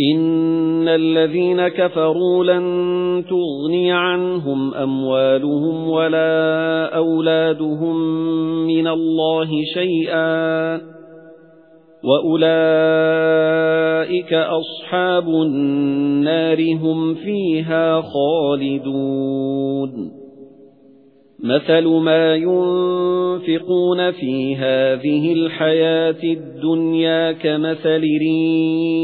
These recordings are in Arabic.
إِنَّ الَّذِينَ كَفَرُوا لَن تُغْنِيَ عَنْهُمْ أَمْوَالُهُمْ وَلَا أَوْلَادُهُمْ مِنَ اللَّهِ شَيْئًا وَأُولَئِكَ أَصْحَابُ النَّارِ هُمْ فِيهَا خَالِدُونَ مَثَلُ مَا يُنْفِقُونَ فِي هَذِهِ الْحَيَاةِ الدُّنْيَا كَمَثَلِ رِيحٍ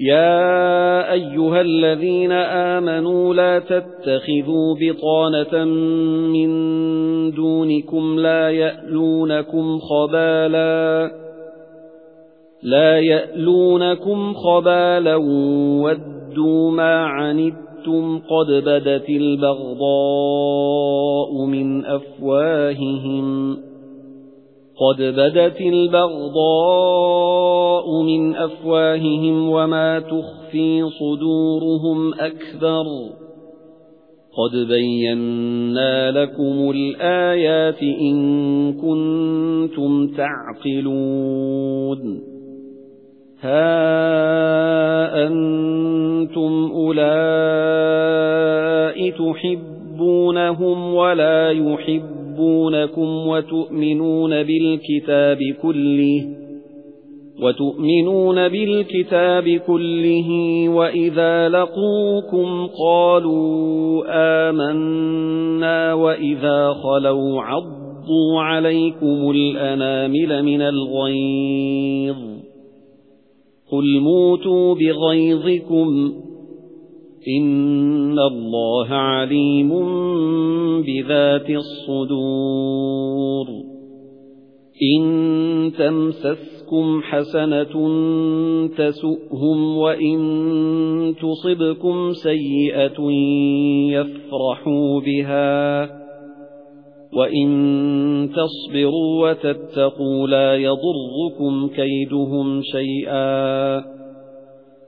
يَا أَيُّهَا الَّذِينَ آمَنُوا لَا تَتَّخِذُوا بِطَانَةً مِنْ دُونِكُمْ لَا يَأْلُونَكُمْ خَبَالًا لَا يَأْلُونَكُمْ خَبَالًا وَدُّوا مَا عَنِتُّمْ قَدْ بَدَتِ الْبَغْضَاءُ مِنْ أَفْوَاهِهِمْ قَدْ بَدَتِ الْبَغْضَاءُ مِنْ أَفْوَاهِهِمْ وَمَا تُخْفِي صُدُورُهُمْ أَكْبَرُ قَدْ بَيَّنَّا لَكُمُ الْآيَاتِ إِن كُنتُمْ تَعْقِلُونَ هَا أَنْتُمْ أُولَاءِ تُحِبُّونَهُمْ وَلَا يُحِبُّونَكُمْ وَتُؤْمِنُونَ بِالْكِتَابِ كُلِّهِ وَتُؤْمِنُونَ بِالْكِتَابِ كُلِّهِ وَإِذَا لَقُوكُمْ قَالُوا آمَنَّا وَإِذَا خَلَوْا عَضُّوا عَلَيْكُمُ الْأَنَامِلَ مِنَ الْغَيْظِ. قُلْ مُوتُوا بِغَيْظِكُمْ إِنَّ اللَّهَ عَلِيمٌ بِذَاتِ الصُّدُورِ إِن تَمْسَسْكُمْ حَسَنَةٌ تَسُؤْهُمْ وَإِن تُصِبْكُمْ سَيِّئَةٌ يَفْرَحُوا بِهَا وَإِن تَصْبِرُوا وَتَتَّقُوا لَا يَضُرُّكُمْ كَيْدُهُمْ شَيْئًا